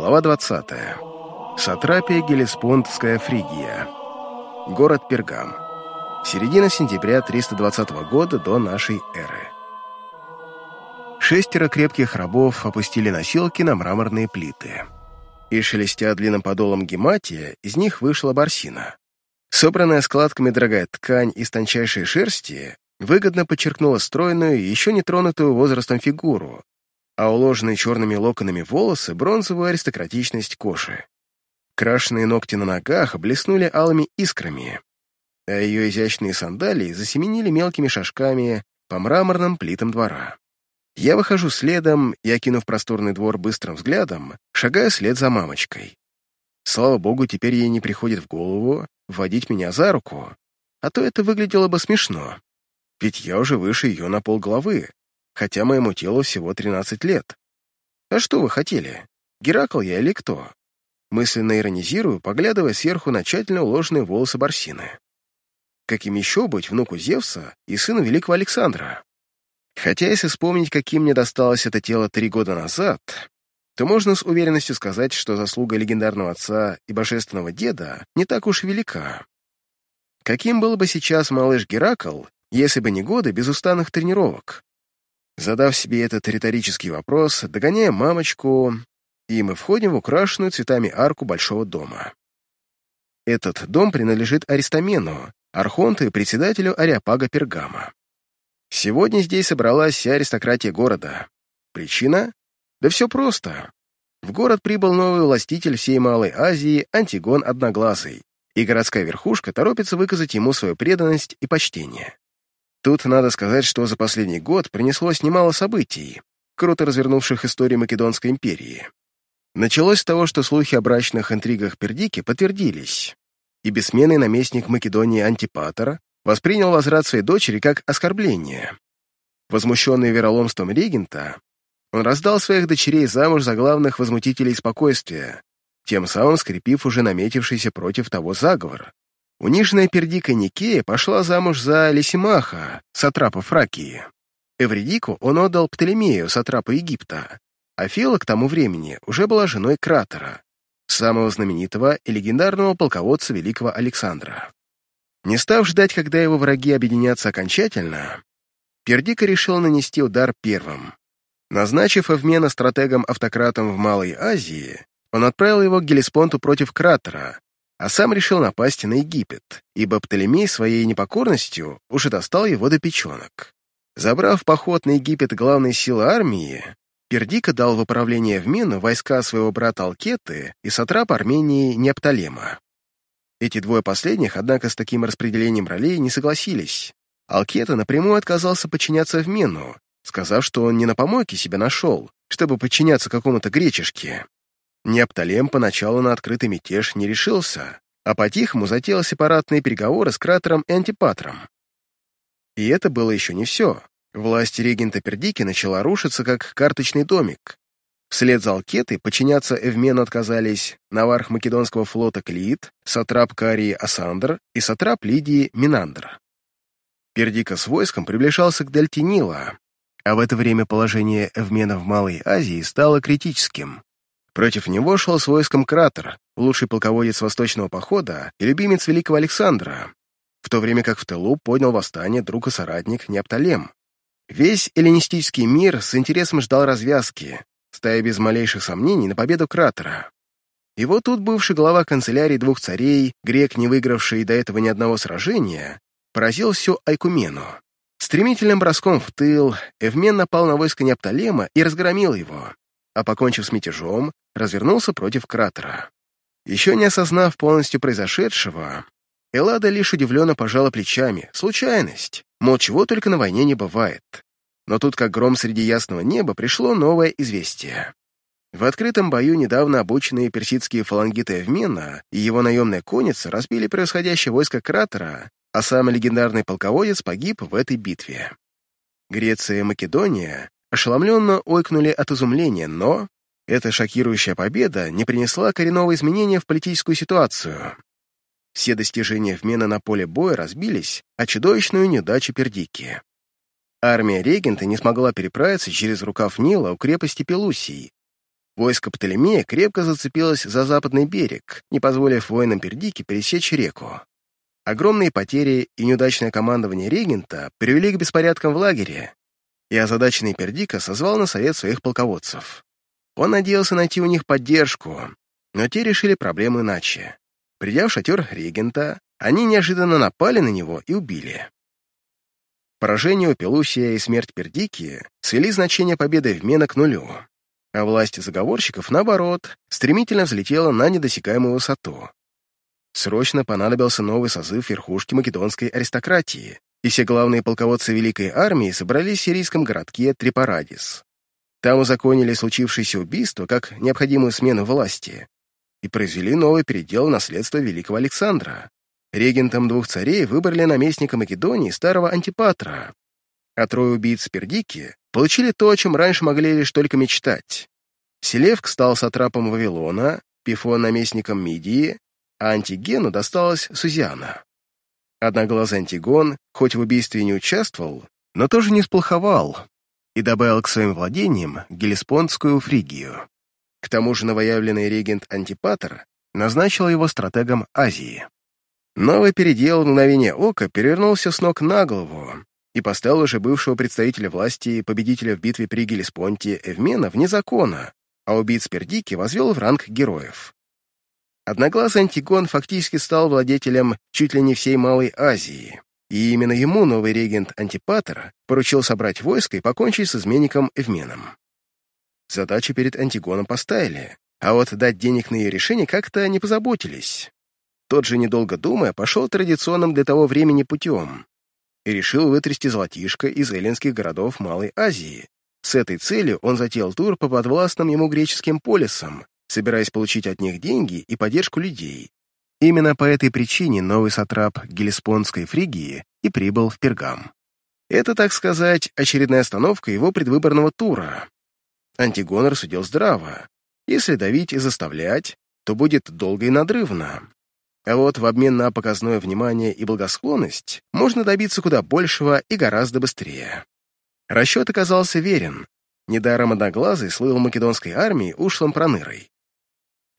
Глава 20. Сатрапия Гелеспондская Фригия. Город Пергам. Середина сентября 320 года до нашей эры. Шестеро крепких рабов опустили носилки на мраморные плиты. И, шелестя длинным подолом гематия, из них вышла барсина. Собранная складками дорогая ткань из тончайшей шерсти выгодно подчеркнула стройную, еще не тронутую возрастом фигуру, а уложенные черными локонами волосы — бронзовую аристократичность кожи. Крашеные ногти на ногах блеснули алыми искрами, а ее изящные сандалии засеменили мелкими шажками по мраморным плитам двора. Я выхожу следом и, окинув просторный двор быстрым взглядом, шагаю след за мамочкой. Слава богу, теперь ей не приходит в голову вводить меня за руку, а то это выглядело бы смешно, ведь я уже выше ее на полголовы, хотя моему телу всего 13 лет. А что вы хотели? Геракл я или кто? Мысленно иронизирую, поглядывая сверху на тщательно уложенные волосы Барсины. Каким еще быть внуку Зевса и сыну великого Александра? Хотя, если вспомнить, каким мне досталось это тело три года назад, то можно с уверенностью сказать, что заслуга легендарного отца и божественного деда не так уж велика. Каким был бы сейчас малыш Геракл, если бы не годы безустанных тренировок? Задав себе этот риторический вопрос, догоняем мамочку, и мы входим в украшенную цветами арку большого дома. Этот дом принадлежит Аристамену, архонту и председателю Ариапага Пергама. Сегодня здесь собралась вся аристократия города. Причина? Да все просто. В город прибыл новый властитель всей Малой Азии Антигон Одноглазый, и городская верхушка торопится выказать ему свою преданность и почтение. Тут надо сказать, что за последний год принеслось немало событий, круто развернувших историю Македонской империи. Началось с того, что слухи о брачных интригах Пердики подтвердились, и бессменный наместник Македонии Антипатор воспринял возврат своей дочери как оскорбление. Возмущенный вероломством регента, он раздал своих дочерей замуж за главных возмутителей спокойствия, тем самым скрепив уже наметившийся против того заговор. Униженная пердика Никея пошла замуж за Лисимаха, сатрапа Фракии. Эвредику он отдал Птолемею, сатрапа Египта, а Фила к тому времени уже была женой Кратера, самого знаменитого и легендарного полководца великого Александра. Не став ждать, когда его враги объединятся окончательно, Пердика решил нанести удар первым. Назначив Эвмена стратегом-автократом в Малой Азии, он отправил его к Гелеспонту против Кратера, а сам решил напасть на Египет, ибо Птолемей своей непокорностью уже достал его до печенок. Забрав поход на Египет главной силы армии, Пердика дал в управление в Мену войска своего брата Алкеты и сатрап Армении Непталема. Эти двое последних, однако, с таким распределением ролей не согласились. Алкета напрямую отказался подчиняться в Мену, сказав, что он не на помойке себя нашел, чтобы подчиняться какому-то гречешке, Непталем поначалу на открытый мятеж не решился, а по-тихому затеял сепаратные переговоры с Кратером и Антипатром. И это было еще не все. Власть регента Пердики начала рушиться, как карточный домик. Вслед за Алкетой подчиняться Эвмену отказались наварх Македонского флота Клиит, сатрап Карии Асандр и сатрап Лидии Минандр. Пердика с войском приближался к дельте Нила, а в это время положение Эвмена в Малой Азии стало критическим. Против него шел с войском Кратер, лучший полководец восточного похода и любимец великого Александра, в то время как в тылу поднял восстание друг и соратник Непталем. Весь эллинистический мир с интересом ждал развязки, стая без малейших сомнений на победу Кратера. И вот тут бывший глава канцелярии двух царей, грек, не выигравший до этого ни одного сражения, поразил всю Айкумену. Стремительным броском в тыл Эвмен напал на войско Непталема и разгромил его а, покончив с мятежом, развернулся против кратера. Еще не осознав полностью произошедшего, Эллада лишь удивленно пожала плечами. Случайность. Мол, чего только на войне не бывает. Но тут, как гром среди ясного неба, пришло новое известие. В открытом бою недавно обученные персидские фалангиты Эвмена и его наемная конница разбили превосходящее войско кратера, а самый легендарный полководец погиб в этой битве. Греция и Македония ошеломленно ойкнули от изумления, но эта шокирующая победа не принесла коренного изменения в политическую ситуацию. Все достижения вмена на поле боя разбились, а чудовищную неудачу Пердики. Армия регента не смогла переправиться через рукав Нила у крепости Пелусии. Войско Птолемея крепко зацепилось за западный берег, не позволив воинам Пердики пересечь реку. Огромные потери и неудачное командование регента привели к беспорядкам в лагере, и озадаченный Пердика созвал на совет своих полководцев. Он надеялся найти у них поддержку, но те решили проблему иначе. Придя в шатер регента, они неожиданно напали на него и убили. Поражение у Пелусия и смерть Пердики свели значение победы в Мена к нулю, а власть заговорщиков, наоборот, стремительно взлетела на недосягаемую высоту. Срочно понадобился новый созыв верхушки македонской аристократии, и все главные полководцы Великой Армии собрались в сирийском городке Трипарадис. Там узаконили случившееся убийство как необходимую смену власти и произвели новый передел наследства Великого Александра. Регентом двух царей выбрали наместника Македонии старого Антипатра, а трое убийц Пердики получили то, о чем раньше могли лишь только мечтать. Селевк стал сатрапом Вавилона, Пифон — наместником Мидии, а Антигену досталась Сузиана. Одноглазый Антигон, хоть в убийстве не участвовал, но тоже не сплоховал и добавил к своим владениям Гелеспондскую Фригию. К тому же новоявленный регент Антипатр назначил его стратегом Азии. Новый передел в мгновение ока перевернулся с ног на голову и поставил уже бывшего представителя власти и победителя в битве при Гелеспонте Эвмена вне закона, а убийц Пердики возвел в ранг героев. Одноглазый Антигон фактически стал владетелем чуть ли не всей Малой Азии, и именно ему новый регент Антипатер поручил собрать войско и покончить с изменником Эвменом. Задачу перед Антигоном поставили, а вот дать денег на ее решение как-то не позаботились. Тот же, недолго думая, пошел традиционным для того времени путем и решил вытрясти золотишко из эллинских городов Малой Азии. С этой целью он затеял тур по подвластным ему греческим полисам, собираясь получить от них деньги и поддержку людей. Именно по этой причине новый сатрап Гелеспонской Фригии и прибыл в Пергам. Это, так сказать, очередная остановка его предвыборного тура. Антигон рассудил здраво. Если давить и заставлять, то будет долго и надрывно. А вот в обмен на показное внимание и благосклонность можно добиться куда большего и гораздо быстрее. Расчет оказался верен. Недаром Одноглазый слыл македонской армии ушлым пронырой.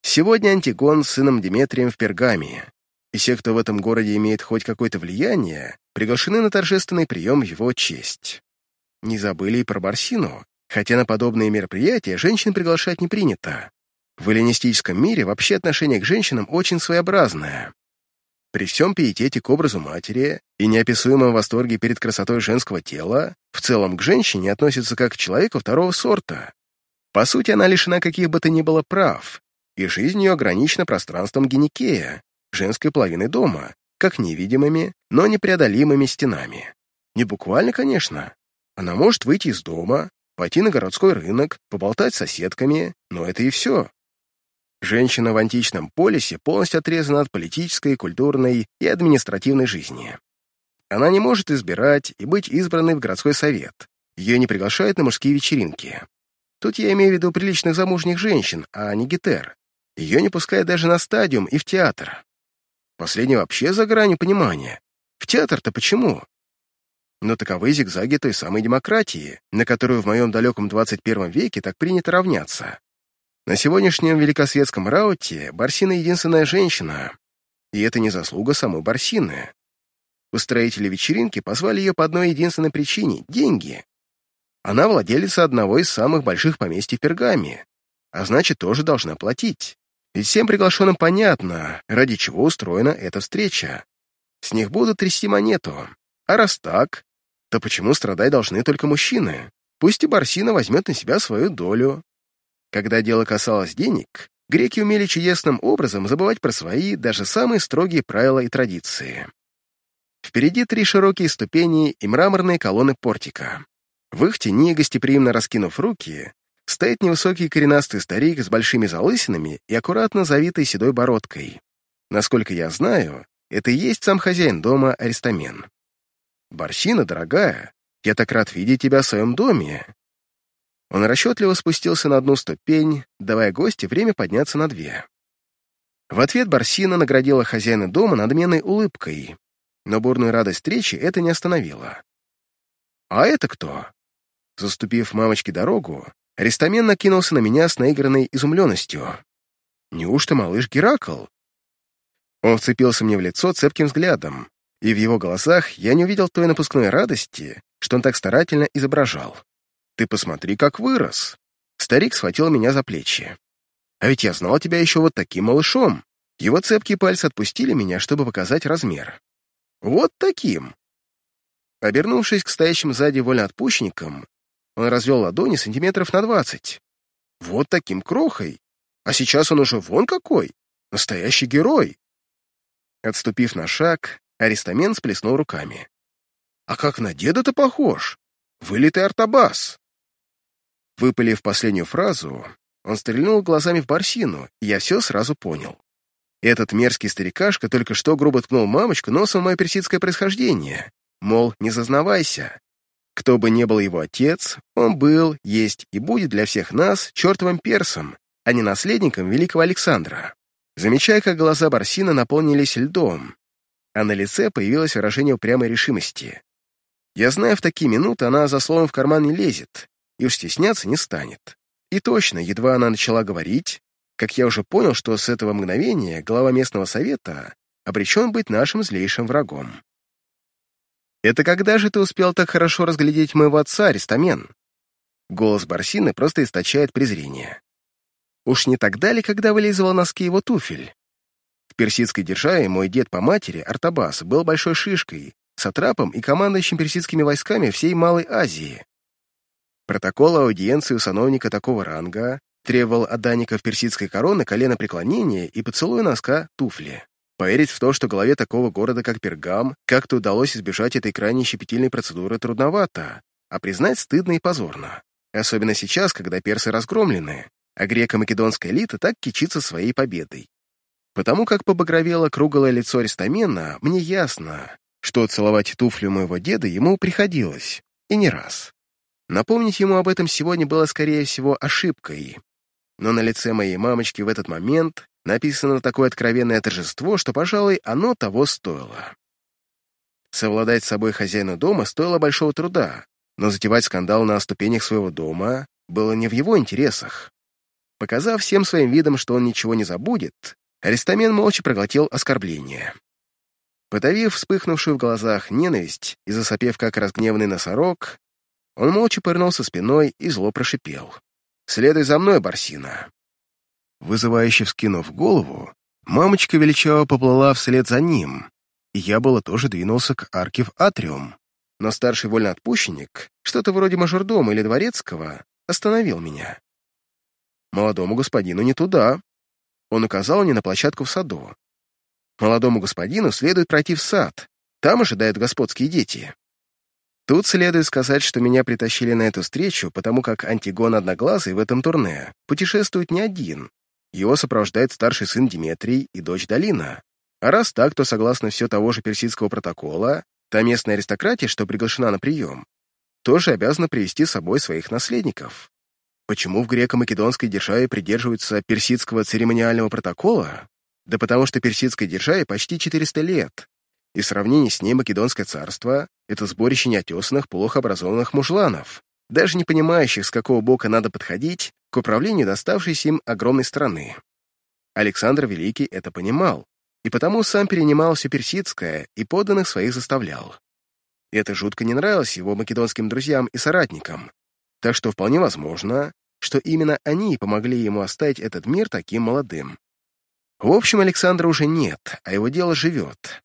Сегодня Антигон с сыном Деметрием в Пергамии, и все, кто в этом городе имеет хоть какое-то влияние, приглашены на торжественный прием в его честь. Не забыли и про Барсину, хотя на подобные мероприятия женщин приглашать не принято. В эллинистическом мире вообще отношение к женщинам очень своеобразное. При всем пиетете к образу матери и неописуемом восторге перед красотой женского тела, в целом к женщине относятся как к человеку второго сорта. По сути, она лишена каких бы то ни было прав, и жизнь ее ограничена пространством геникея, женской половины дома, как невидимыми, но непреодолимыми стенами. Не буквально, конечно. Она может выйти из дома, пойти на городской рынок, поболтать с соседками, но это и все. Женщина в античном полисе полностью отрезана от политической, культурной и административной жизни. Она не может избирать и быть избранной в городской совет. Ее не приглашают на мужские вечеринки. Тут я имею в виду приличных замужних женщин, а не гетер. Ее не пускают даже на стадиум и в театр. Последнее вообще за гранью понимания. В театр-то почему? Но таковы зигзаги той самой демократии, на которую в моем далеком 21 веке так принято равняться. На сегодняшнем великосветском рауте Барсина единственная женщина, и это не заслуга самой Барсины. Устроители вечеринки позвали ее по одной единственной причине — деньги. Она владелица одного из самых больших поместьй в Пергаме, а значит, тоже должна платить. Ведь всем приглашенным понятно, ради чего устроена эта встреча. С них будут трясти монету. А раз так, то почему страдать должны только мужчины? Пусть и Барсина возьмет на себя свою долю. Когда дело касалось денег, греки умели чудесным образом забывать про свои, даже самые строгие правила и традиции. Впереди три широкие ступени и мраморные колонны портика. В их тени, гостеприимно раскинув руки, стоит невысокий коренастый старик с большими залысинами и аккуратно завитой седой бородкой. Насколько я знаю, это и есть сам хозяин дома Аристамен. «Барсина, дорогая, я так рад видеть тебя в своем доме. Он расчетливо спустился на одну ступень, давая гости время подняться на две. В ответ Барсина наградила хозяина дома надменной улыбкой, но бурную радость встречи это не остановило. «А это кто?» Заступив мамочке дорогу, Аристамен накинулся на меня с наигранной изумленностью. «Неужто малыш Геракл?» Он вцепился мне в лицо цепким взглядом, и в его глазах я не увидел той напускной радости, что он так старательно изображал. «Ты посмотри, как вырос!» Старик схватил меня за плечи. «А ведь я знал тебя еще вот таким малышом!» Его цепкие пальцы отпустили меня, чтобы показать размер. «Вот таким!» Обернувшись к стоящим сзади вольноотпущенникам, он развел ладони сантиметров на двадцать. «Вот таким крохой! А сейчас он уже вон какой! Настоящий герой!» Отступив на шаг, Аристамен сплеснул руками. «А как на деда-то похож! Вылитый артобас!» Выпалив последнюю фразу, он стрельнул глазами в Барсину, и я все сразу понял. Этот мерзкий старикашка только что грубо ткнул мамочку носом мое персидское происхождение. Мол, не зазнавайся. Кто бы ни был его отец, он был, есть и будет для всех нас чертовым персом, а не наследником великого Александра. Замечая, как глаза Барсина наполнились льдом, а на лице появилось выражение упрямой решимости. Я знаю, в такие минуты она за словом в карман не лезет, и уж стесняться не станет. И точно, едва она начала говорить, как я уже понял, что с этого мгновения глава местного совета обречен быть нашим злейшим врагом. «Это когда же ты успел так хорошо разглядеть моего отца, Аристамен?» Голос Барсины просто источает презрение. Уж не тогда ли, когда вылизывал носки его туфель? В персидской державе мой дед по матери, Артабас, был большой шишкой, сатрапом и командующим персидскими войсками всей Малой Азии. Протокол аудиенции у сановника такого ранга требовал от данников персидской короны колено преклонения и поцелуя носка туфли. Поверить в то, что главе такого города, как Пергам, как-то удалось избежать этой крайне щепетильной процедуры трудновато, а признать стыдно и позорно. Особенно сейчас, когда персы разгромлены, а греко-македонская элита так кичится своей победой. Потому как побагровело круглое лицо Аристамена, мне ясно, что целовать туфлю моего деда ему приходилось, и не раз. Напомнить ему об этом сегодня было, скорее всего, ошибкой. Но на лице моей мамочки в этот момент написано такое откровенное торжество, что, пожалуй, оно того стоило. Совладать с собой хозяину дома стоило большого труда, но затевать скандал на ступенях своего дома было не в его интересах. Показав всем своим видом, что он ничего не забудет, Аристамен молча проглотил оскорбление. Подавив вспыхнувшую в глазах ненависть и засопев как разгневанный носорог, он молча повернулся спиной и зло прошипел. «Следуй за мной, Барсина!» Вызывающе вскинув голову, мамочка величаво поплыла вслед за ним, и я было тоже двинулся к арке в атриум. Но старший вольноотпущенник, что-то вроде мажордома или дворецкого, остановил меня. «Молодому господину не туда», — он указал мне на площадку в саду. «Молодому господину следует пройти в сад, там ожидают господские дети». Тут следует сказать, что меня притащили на эту встречу, потому как Антигон Одноглазый в этом турне путешествует не один. Его сопровождает старший сын Диметрий и дочь Далина. А раз так, то согласно все того же персидского протокола, та местная аристократия, что приглашена на прием, тоже обязана привести с собой своих наследников. Почему в греко-македонской державе придерживаются персидского церемониального протокола? Да потому что персидской державе почти 400 лет, и в сравнении с ней Македонское царство — это сборище неотесанных, плохо образованных мужланов, даже не понимающих, с какого бока надо подходить к управлению доставшейся им огромной страны. Александр Великий это понимал, и потому сам перенимал все персидское и подданных своих заставлял. Это жутко не нравилось его македонским друзьям и соратникам, так что вполне возможно, что именно они помогли ему оставить этот мир таким молодым. В общем, Александра уже нет, а его дело живет,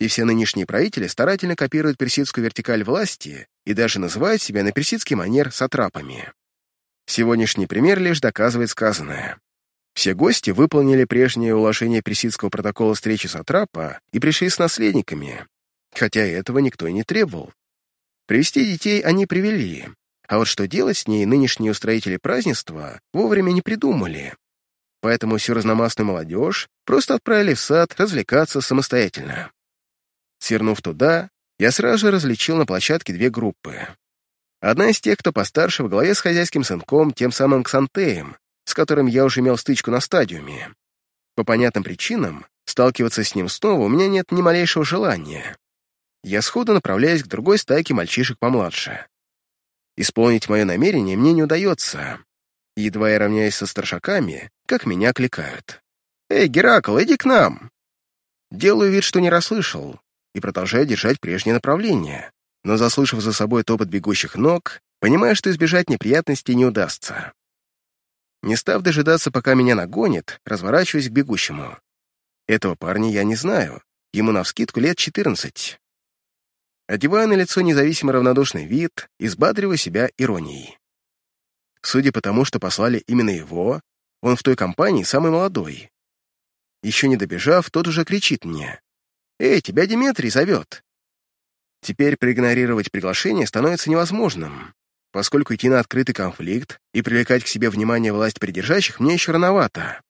и все нынешние правители старательно копируют персидскую вертикаль власти и даже называют себя на персидский манер сатрапами. Сегодняшний пример лишь доказывает сказанное. Все гости выполнили прежнее уложение персидского протокола встречи сатрапа и пришли с наследниками, хотя этого никто и не требовал. Привести детей они привели, а вот что делать с ней нынешние устроители празднества вовремя не придумали. Поэтому всю разномастную молодежь просто отправили в сад развлекаться самостоятельно. Свернув туда, я сразу же различил на площадке две группы. Одна из тех, кто постарше, в голове с хозяйским сынком, тем самым Ксантеем, с которым я уже имел стычку на стадиуме. По понятным причинам, сталкиваться с ним снова у меня нет ни малейшего желания. Я сходу направляюсь к другой стайке мальчишек помладше. Исполнить мое намерение мне не удается, Едва я равняюсь со старшаками, как меня кликают. «Эй, Геракл, иди к нам!» Делаю вид, что не расслышал, и продолжаю держать прежнее направление, но, заслышав за собой топот бегущих ног, понимаю, что избежать неприятностей не удастся. Не став дожидаться, пока меня нагонит, разворачиваюсь к бегущему. Этого парня я не знаю, ему навскидку лет 14. Одеваю на лицо независимо равнодушный вид и себя иронией. Судя по тому, что послали именно его, он в той компании самый молодой. Еще не добежав, тот уже кричит мне. «Эй, тебя Диметрий зовет!» Теперь проигнорировать приглашение становится невозможным, поскольку идти на открытый конфликт и привлекать к себе внимание власть придержащих мне еще рановато.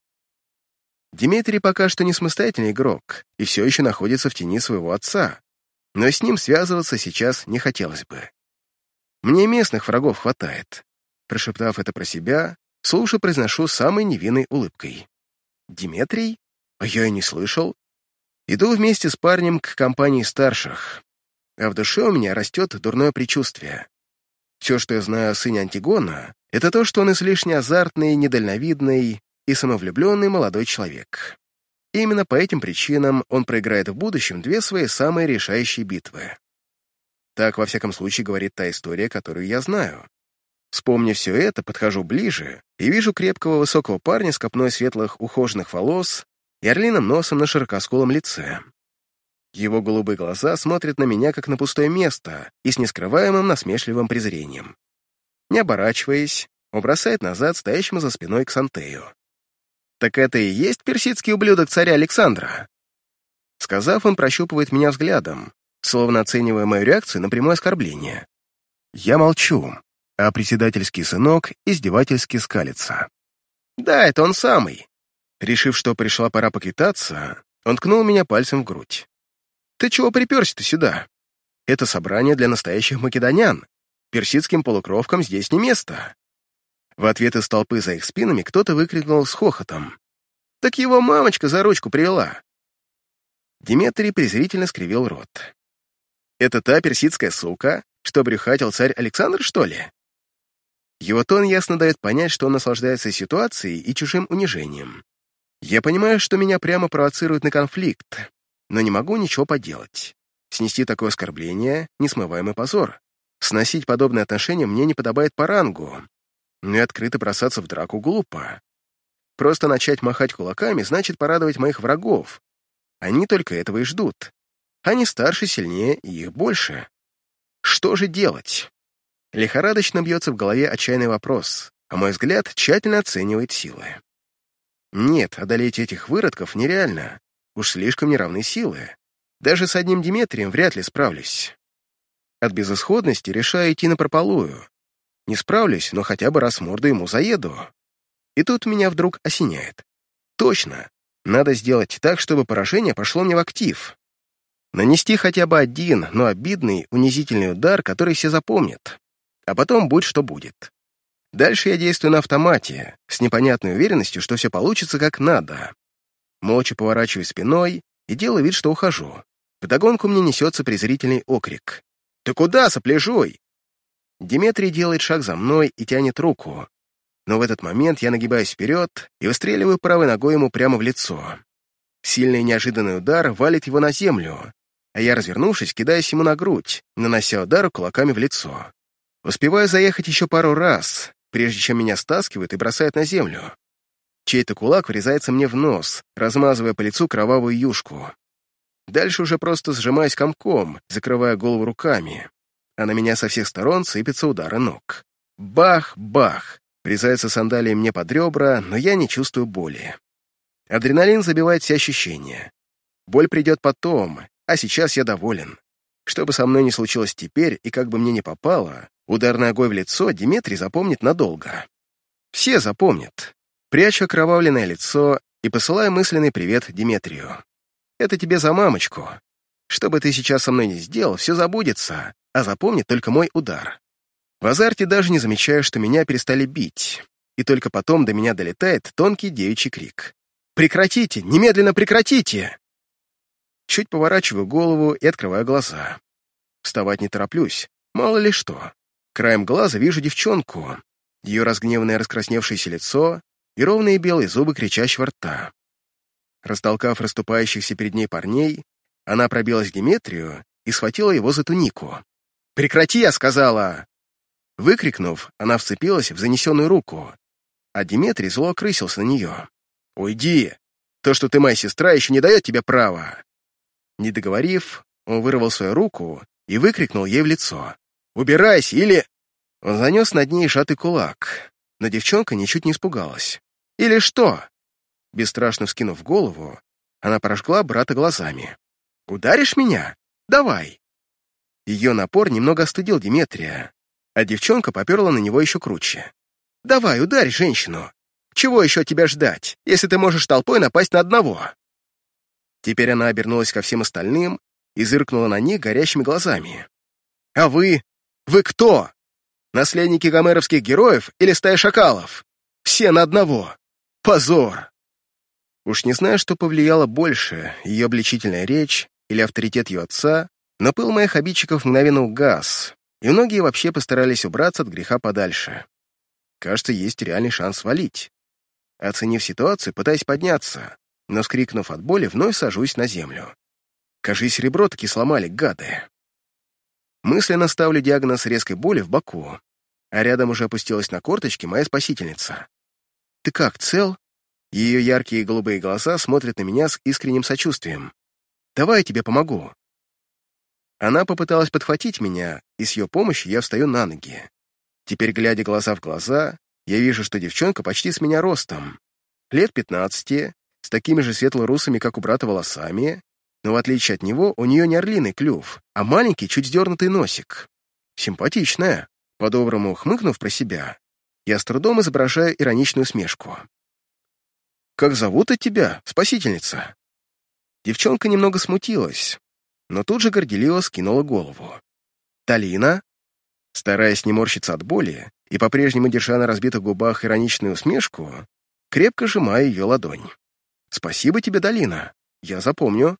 Дмитрий пока что не самостоятельный игрок и все еще находится в тени своего отца, но с ним связываться сейчас не хотелось бы. Мне местных врагов хватает. Прошептав это про себя, слушай произношу самой невинной улыбкой. «Диметрий? А я и не слышал. Иду вместе с парнем к компании старших, а в душе у меня растет дурное предчувствие. Все, что я знаю о сыне Антигона, это то, что он излишне азартный, недальновидный и самовлюбленный молодой человек. Именно по этим причинам он проиграет в будущем две свои самые решающие битвы. Так, во всяком случае, говорит та история, которую я знаю. Вспомнив все это, подхожу ближе и вижу крепкого высокого парня с копной светлых ухоженных волос и орлиным носом на широкоскулом лице. Его голубые глаза смотрят на меня, как на пустое место, и с нескрываемым насмешливым презрением. Не оборачиваясь, он бросает назад стоящему за спиной к Сантею. «Так это и есть персидский ублюдок царя Александра?» Сказав, он прощупывает меня взглядом, словно оценивая мою реакцию на прямое оскорбление. Я молчу, а председательский сынок издевательски скалится. «Да, это он самый». Решив, что пришла пора поквитаться, он ткнул меня пальцем в грудь. Ты чего приперся-то сюда? Это собрание для настоящих македонян. Персидским полукровкам здесь не место». В ответ из толпы за их спинами кто-то выкрикнул с хохотом. «Так его мамочка за ручку привела!» Диметрий презрительно скривил рот. «Это та персидская сука, что брюхатил царь Александр, что ли?» Его тон ясно дает понять, что он наслаждается ситуацией и чужим унижением. Я понимаю, что меня прямо провоцируют на конфликт, но не могу ничего поделать. Снести такое оскорбление — несмываемый позор. Сносить подобное отношение мне не подобает по рангу, но и открыто бросаться в драку глупо. Просто начать махать кулаками значит порадовать моих врагов. Они только этого и ждут. Они старше, сильнее, и их больше. Что же делать? Лихорадочно бьется в голове отчаянный вопрос, а мой взгляд тщательно оценивает силы. Нет, одолеть этих выродков нереально. Уж слишком неравны силы. Даже с одним Диметрием вряд ли справлюсь. От безысходности решаю идти на прополую. Не справлюсь, но хотя бы раз морду ему заеду. И тут меня вдруг осеняет. Точно, надо сделать так, чтобы поражение пошло мне в актив. Нанести хотя бы один, но обидный, унизительный удар, который все запомнят. А потом будь что будет. Дальше я действую на автомате, с непонятной уверенностью, что все получится как надо. Молча поворачиваю спиной и делаю вид, что ухожу. Вдогонку мне несется презрительный окрик. «Ты куда, сопляжуй?» Диметрий делает шаг за мной и тянет руку. Но в этот момент я нагибаюсь вперед и выстреливаю правой ногой ему прямо в лицо. Сильный неожиданный удар валит его на землю, а я, развернувшись, кидаюсь ему на грудь, нанося удар кулаками в лицо. Успеваю заехать еще пару раз, прежде чем меня стаскивают и бросают на землю. Чей-то кулак врезается мне в нос, размазывая по лицу кровавую юшку. Дальше уже просто сжимаюсь комком, закрывая голову руками, а на меня со всех сторон сыпятся удары ног. Бах-бах! Врезаются сандалии мне под ребра, но я не чувствую боли. Адреналин забивает все ощущения. Боль придет потом, а сейчас я доволен. Что бы со мной ни случилось теперь, и как бы мне ни попало, удар ногой в лицо Диметрий запомнит надолго. Все запомнят. Прячу окровавленное лицо и посылаю мысленный привет Диметрию. Это тебе за мамочку. Что бы ты сейчас со мной ни сделал, все забудется, а запомнит только мой удар. В азарте даже не замечаю, что меня перестали бить, и только потом до меня долетает тонкий девичий крик. «Прекратите! Немедленно прекратите!» Чуть поворачиваю голову и открываю глаза. Вставать не тороплюсь, мало ли что. Краем глаза вижу девчонку, ее разгневанное раскрасневшееся лицо и ровные белые зубы кричащего рта. Растолкав расступающихся перед ней парней, она пробилась к Диметрию и схватила его за тунику. «Прекрати, я сказала!» Выкрикнув, она вцепилась в занесенную руку, а Диметрий зло окрысился на нее. «Уйди! То, что ты моя сестра, еще не дает тебе права!» Не договорив, он вырвал свою руку и выкрикнул ей в лицо. «Убирайся, или...» Он занес над ней шатый кулак, но девчонка ничуть не испугалась. «Или что?» Бесстрашно вскинув голову, она прожгла брата глазами. «Ударишь меня? Давай!» Ее напор немного остудил Диметрия, а девчонка поперла на него еще круче. «Давай, ударь женщину! Чего еще тебя ждать, если ты можешь толпой напасть на одного?» Теперь она обернулась ко всем остальным и зыркнула на них горящими глазами. «А вы? Вы кто? Наследники гомеровских героев или стая шакалов? Все на одного! Позор!» Уж не знаю, что повлияло больше, ее обличительная речь или авторитет ее отца, но пыл моих обидчиков мгновенно угас, и многие вообще постарались убраться от греха подальше. Кажется, есть реальный шанс свалить. Оценив ситуацию, пытаясь подняться, но, скрикнув от боли, вновь сажусь на землю. Кажись, ребро таки сломали, гады. Мысленно ставлю диагноз резкой боли в боку, а рядом уже опустилась на корточки моя спасительница. «Ты как, цел?» Ее яркие голубые глаза смотрят на меня с искренним сочувствием. «Давай я тебе помогу». Она попыталась подхватить меня, и с ее помощью я встаю на ноги. Теперь, глядя глаза в глаза, я вижу, что девчонка почти с меня ростом. Лет пятнадцати, с такими же светло-русыми, как у брата, волосами, но в отличие от него у нее не орлиный клюв, а маленький, чуть сдернутый носик. Симпатичная. По-доброму хмыкнув про себя, я с трудом изображаю ироничную смешку. «Как зовут от тебя, спасительница?» Девчонка немного смутилась, но тут же горделиво скинула голову. «Талина?» Стараясь не морщиться от боли и по-прежнему держа на разбитых губах ироничную усмешку, крепко сжимая ее ладонь. «Спасибо тебе, Долина. Я запомню».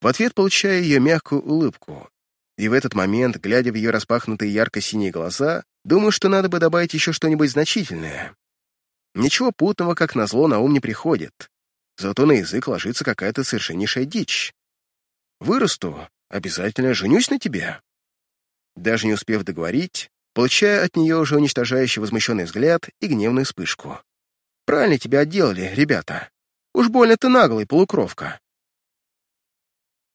В ответ получаю ее мягкую улыбку. И в этот момент, глядя в ее распахнутые ярко-синие глаза, думаю, что надо бы добавить еще что-нибудь значительное. Ничего путного, как назло, на ум не приходит. Зато на язык ложится какая-то совершеннейшая дичь. Вырасту, обязательно женюсь на тебе. Даже не успев договорить, получая от нее уже уничтожающий возмущенный взгляд и гневную вспышку. «Правильно тебя отделали, ребята. Уж больно ты наглый, полукровка.